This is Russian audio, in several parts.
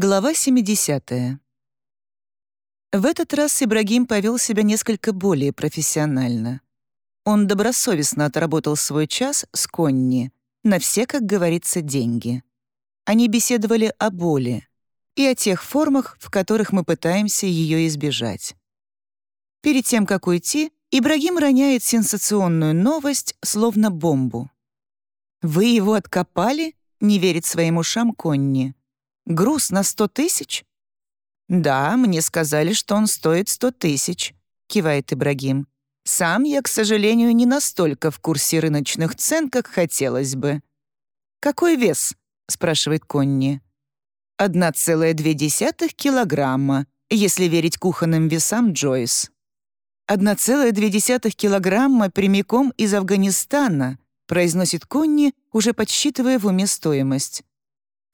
Глава 70. В этот раз Ибрагим повел себя несколько более профессионально. Он добросовестно отработал свой час с Конни на все, как говорится, деньги. Они беседовали о боли и о тех формах, в которых мы пытаемся ее избежать. Перед тем, как уйти, Ибрагим роняет сенсационную новость, словно бомбу. «Вы его откопали?» — не верит своим ушам Конни. «Груз на сто тысяч?» «Да, мне сказали, что он стоит сто тысяч», — кивает Ибрагим. «Сам я, к сожалению, не настолько в курсе рыночных цен, как хотелось бы». «Какой вес?» — спрашивает Конни. «Одна целая две десятых килограмма, если верить кухонным весам Джойс». «Одна целая две десятых килограмма прямиком из Афганистана», произносит Конни, уже подсчитывая в уме стоимость.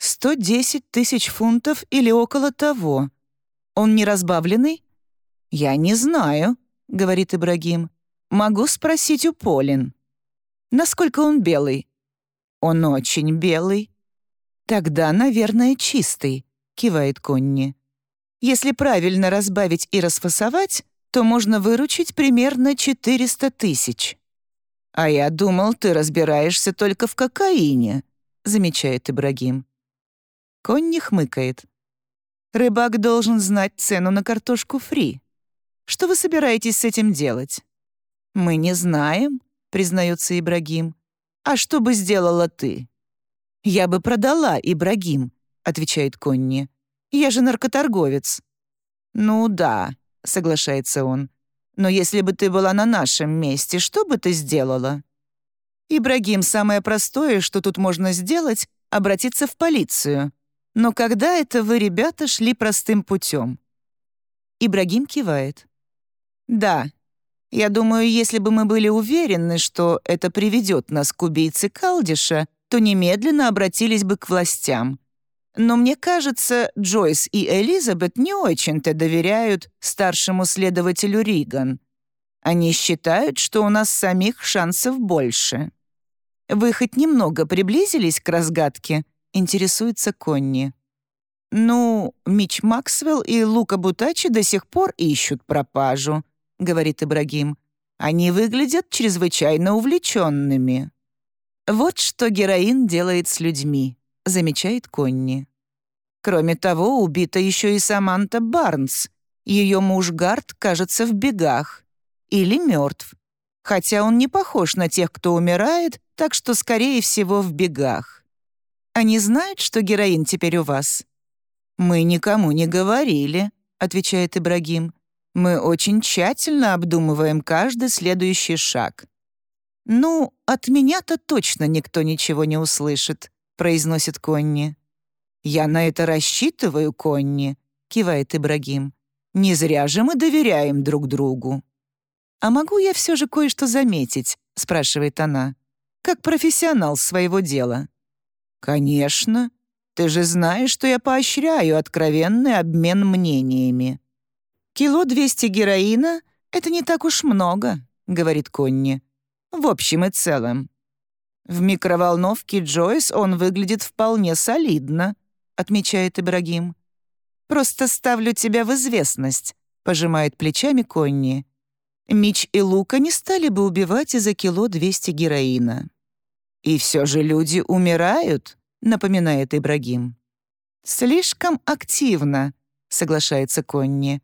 «Сто десять тысяч фунтов или около того. Он не разбавленный?» «Я не знаю», — говорит Ибрагим. «Могу спросить у Полин». «Насколько он белый?» «Он очень белый». «Тогда, наверное, чистый», — кивает Конни. «Если правильно разбавить и расфасовать, то можно выручить примерно 400 тысяч». «А я думал, ты разбираешься только в кокаине», — замечает Ибрагим. Конни хмыкает. «Рыбак должен знать цену на картошку фри. Что вы собираетесь с этим делать?» «Мы не знаем», — признается Ибрагим. «А что бы сделала ты?» «Я бы продала, Ибрагим», — отвечает Конни. «Я же наркоторговец». «Ну да», — соглашается он. «Но если бы ты была на нашем месте, что бы ты сделала?» «Ибрагим, самое простое, что тут можно сделать, обратиться в полицию. Но когда это вы, ребята, шли простым путем?» Ибрагим кивает. «Да, я думаю, если бы мы были уверены, что это приведет нас к убийце Калдиша, то немедленно обратились бы к властям. Но мне кажется, Джойс и Элизабет не очень-то доверяют старшему следователю Риган. Они считают, что у нас самих шансов больше. Вы хоть немного приблизились к разгадке? Интересуется Конни. «Ну, Мич Максвелл и Лука Бутачи до сих пор ищут пропажу», — говорит Ибрагим. «Они выглядят чрезвычайно увлеченными». «Вот что героин делает с людьми», — замечает Конни. Кроме того, убита еще и Саманта Барнс. Ее муж Гард, кажется, в бегах. Или мертв. Хотя он не похож на тех, кто умирает, так что, скорее всего, в бегах. Они знают, что героин теперь у вас? «Мы никому не говорили», — отвечает Ибрагим. «Мы очень тщательно обдумываем каждый следующий шаг». «Ну, от меня-то точно никто ничего не услышит», — произносит Конни. «Я на это рассчитываю, Конни», — кивает Ибрагим. «Не зря же мы доверяем друг другу». «А могу я все же кое-что заметить?» — спрашивает она. «Как профессионал своего дела». «Конечно. Ты же знаешь, что я поощряю откровенный обмен мнениями». «Кило двести героина — это не так уж много», — говорит Конни. «В общем и целом. В микроволновке Джойс он выглядит вполне солидно», — отмечает Ибрагим. «Просто ставлю тебя в известность», — пожимает плечами Конни. Мич и Лука не стали бы убивать из-за кило 200 героина. «И все же люди умирают», — напоминает Ибрагим. «Слишком активно», — соглашается Конни.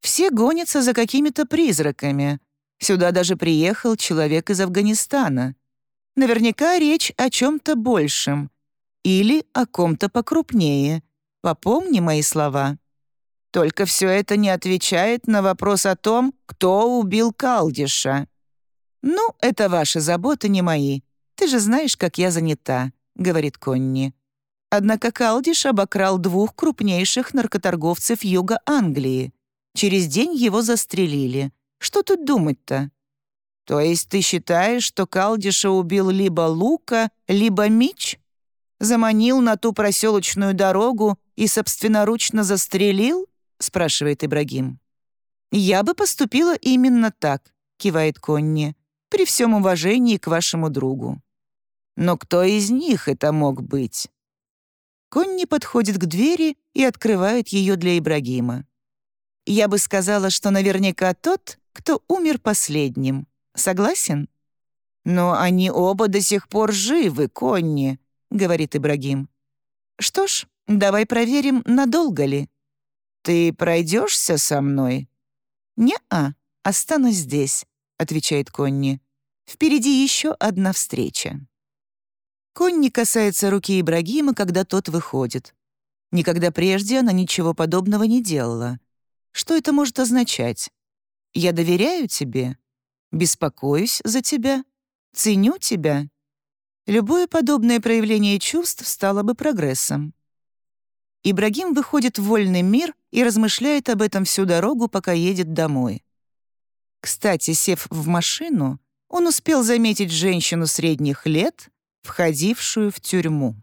«Все гонятся за какими-то призраками. Сюда даже приехал человек из Афганистана. Наверняка речь о чем-то большем. Или о ком-то покрупнее. Попомни мои слова. Только все это не отвечает на вопрос о том, кто убил Калдиша. «Ну, это ваши заботы, не мои. Ты же знаешь, как я занята», — говорит Конни. Однако Калдиш обокрал двух крупнейших наркоторговцев юга Англии. Через день его застрелили. Что тут думать-то? «То есть ты считаешь, что Калдиша убил либо Лука, либо Мич? Заманил на ту проселочную дорогу и собственноручно застрелил?» — спрашивает Ибрагим. «Я бы поступила именно так», — кивает Конни, «при всем уважении к вашему другу». «Но кто из них это мог быть?» Конни подходит к двери и открывает ее для Ибрагима. Я бы сказала, что наверняка тот, кто умер последним. Согласен? «Но они оба до сих пор живы, Конни», — говорит Ибрагим. «Что ж, давай проверим, надолго ли. Ты пройдешься со мной?» «Не-а, останусь здесь», — отвечает Конни. «Впереди еще одна встреча». Конни касается руки Ибрагима, когда тот выходит. Никогда прежде она ничего подобного не делала. Что это может означать? «Я доверяю тебе», «беспокоюсь за тебя», «ценю тебя». Любое подобное проявление чувств стало бы прогрессом. Ибрагим выходит в вольный мир и размышляет об этом всю дорогу, пока едет домой. Кстати, сев в машину, он успел заметить женщину средних лет, входившую в тюрьму.